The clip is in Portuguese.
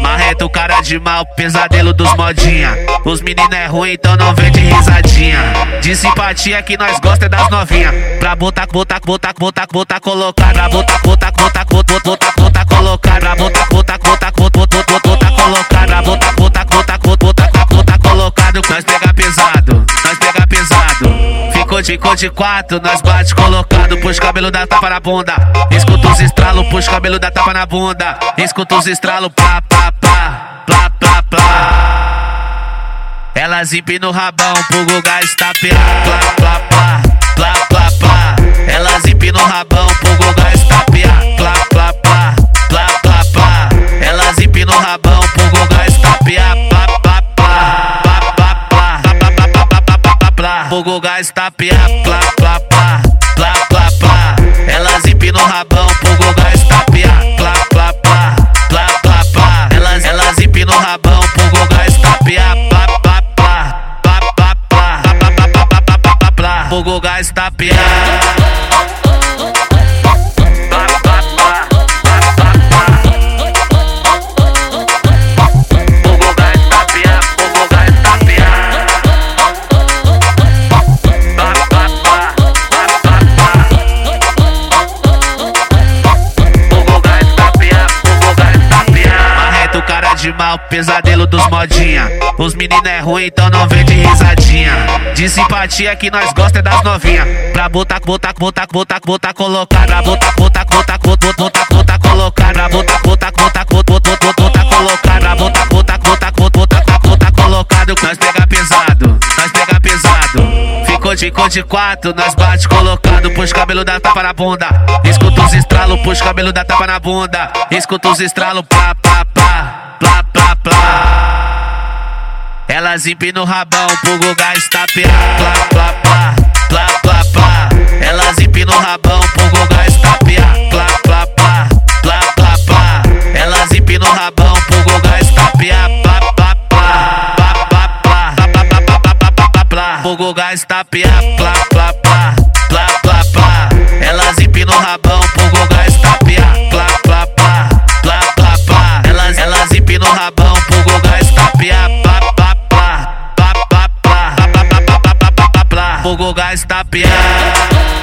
Marreta o cara de mal, pesadelo dos modinha. Os meninos é ruim, então não vem de risadinha. De simpatia que nós gosta é das novinha. Pra botar, botar, botar, botar, botar, colocar. Pra botar, botar, botar, botar, botar, botar, colocar. Pesado, nós pega pesado. Ficou de cor de quatro, nós bate colocado. Puxa cabelo da tapa na bunda. Escuta os estralos, puxa cabelo da tapa na bunda. Escuta os estralos, plá, plá, plá, plá, plá, plá. Elas empinam o rabão pro Guga estapear. Plá, plá, plá, Pro Guga estapear. Plá, plá, plá, plá, plá, plá. Elas empinam o rabão pro Guga estapear. Plá, plá, plá, plá, plá, plá. Elas, elas empinam o rabão pro Guga estapear. Plá, plá, plá, plá, plá, plá, plá, plá, plá, plá, plá, plá, plá. De mal, pesadelo dos modinha. Os meninos é ruim, então não vem de risadinha. De simpatia que nós gosta é das novinha. Pra botar, botar, botar, botar, botar, colocar. Pra botar, botar, botar, botar, botar, botar, colocar. Pra botar, botar, botar, botar, botar, botar, colocar. Pra botar, botar, botar, botar, botar, botar, colocado. Nós pega pesado, nós pega pesado. Ficou de quatro, nós bate colocado. Puxa cabelo da tapa na bunda. Escuta os estralos, puxa cabelo da tapa na bunda. Escuta os estralos, plá, plá, plá, plá, plá, plá. Elas empinam o rabão pro Guga estapear. Plá, plá, plá, plá, plá, plá. Elas empinam o rabão pro Guga estapear. Plá, plá, plá, plá, plá, plá. Elas empinam o rabão pro Guga estapear. Plá, plá, plá, plá, plá, plá, plá, plá, plá, plá, plá, plá, plá, plá. Pro Guga estapear. Plá, plá, plá, plá, plá, plá. Elas empinam o rabão pro o Guga está piado.